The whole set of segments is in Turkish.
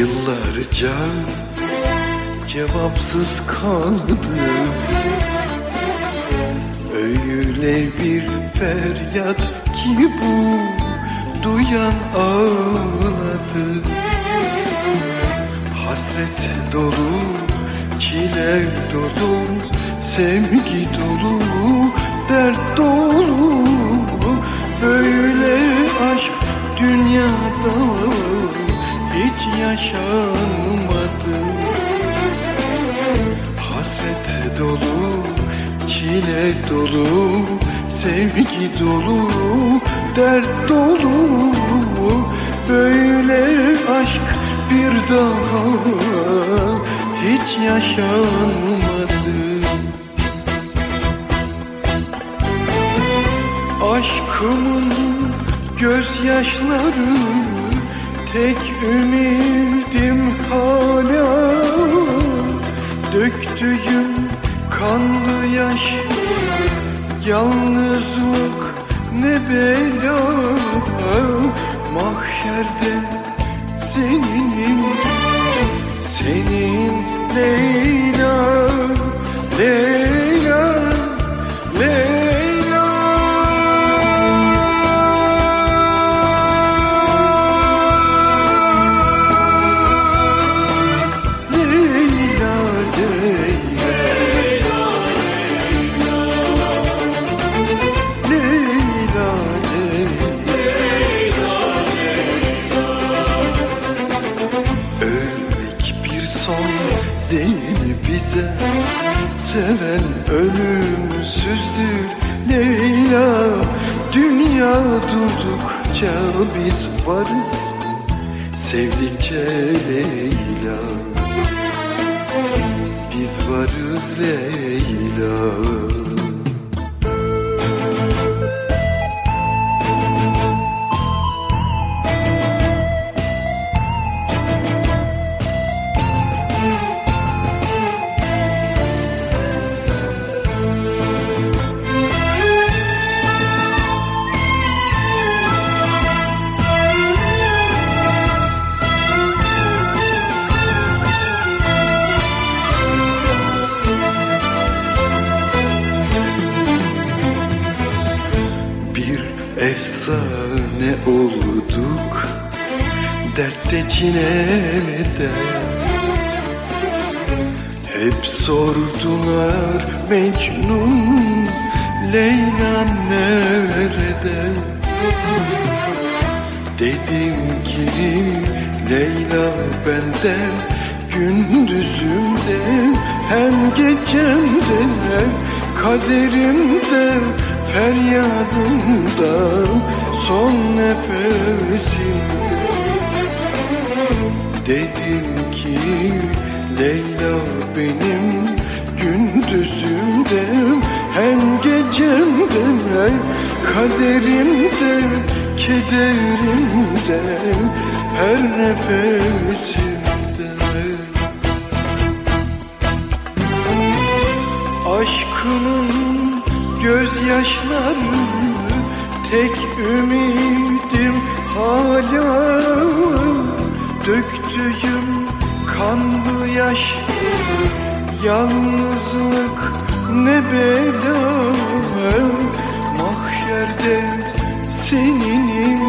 Yıllarca cevapsız kaldım Öyle bir feryat ki bu duyan ağladı. Hasret dolu, çile dolu, sevgi dolu, dert dolu. Böyle aşk dünyada hiç yaşanmadı. Hasret dolu, çile dolu, sevgi dolu, dert dolu. Böyle aşk bir daha hiç yaşanmadı. Aşkımın gözyaşları tek ümidim hala. Döktüğüm kanlı yaş. Yalnızlık ne bela. Mahşerde durdukça biz varız Sevdikçe Leyla. Biz varız Leyla efsane olduk? Dertte çilemede Hep sordular Mecnun Leyla nerede? Dedim ki Leyla benden Gündüzümde hem gecemde Kaderimde feryadımda. Son nefesimde Dedim ki Leyla benim gündüzümde hem gecemde kaderimde kederimde her nefesimde Aşkımın gözyaşları tek ümidim hala Döktüğüm kanlı yaş Yalnızlık ne bela. Mahşerde seninim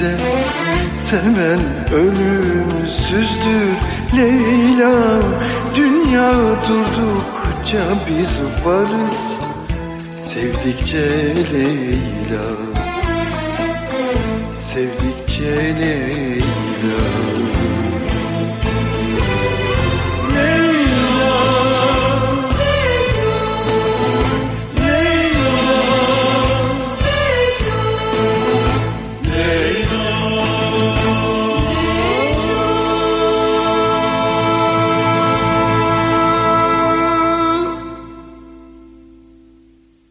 bize Seven ölümsüzdür. Leyla Dünya durdukça biz varız. Sevdikçe Leyla Sevdikçe Leyla